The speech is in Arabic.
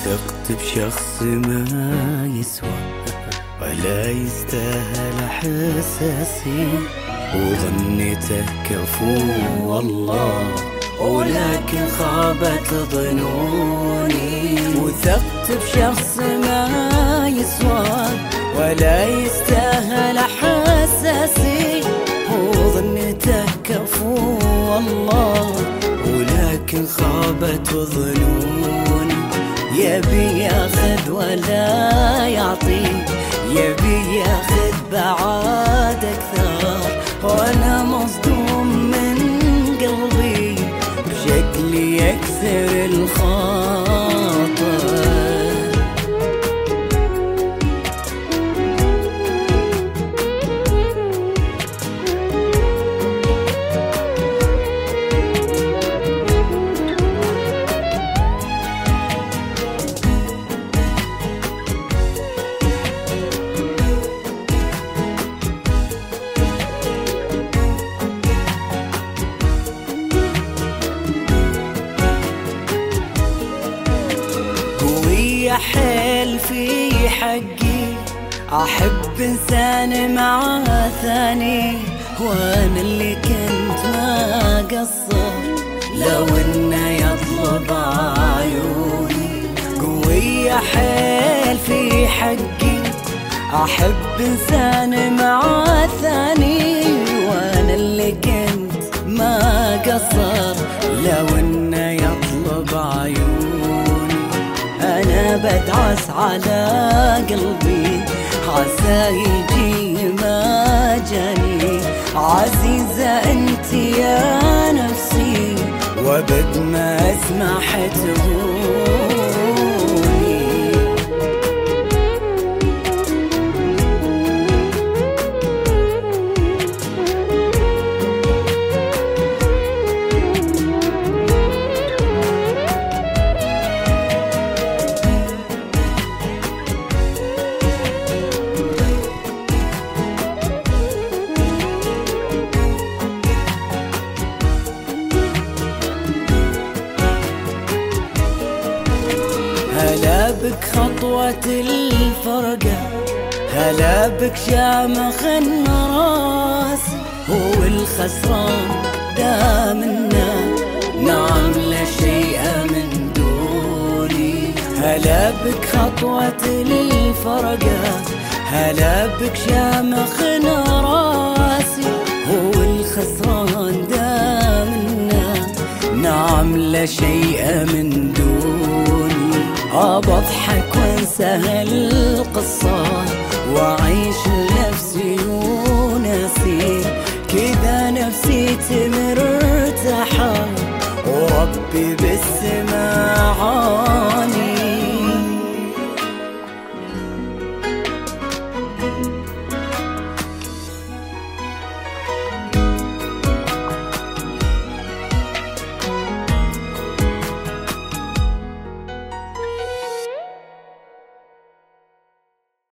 وثقت بشخص ما يسوى ولا يستاهل احساسي وظنيته كفو والله ولكن خابت ظنوني. وثقت بشخص ما يسوى ولا يستاهل احساسي وظنيته كفو والله ولكن خابت ظنوني. يبي ياخذ ولا يعطي يبي ياخذ بعاد أكثر. وأنا مصدوم من قلبي بشكل يكسر الخاطر. قوية حيل في حقي. أحب إنسان مع ثاني وأنا اللي كنت ما قصر. لو إنه يطلب عيوني قوية حيل في حقي. أحب إنسان مع ثاني وأنا اللي كنت ما قصر. لو بدعس على قلبي عسى يجي ما جاني. عزيزة أنت يا نفسي وابد ما أسمح تهوني بك خطوة الفرقة هلا بك شامخ الراس هو الخسران دامنا نعم لا شيء من دوني. هلا بك خطوة الفرقة هلا بك شامخ راسي. هو الخسران دامنا نعم لا شيء من دوني. أبى أضحك وانسى هالقصة وأعيش لنفسي وناسي كذا نفسيتي مرتاحة وربي بالسماع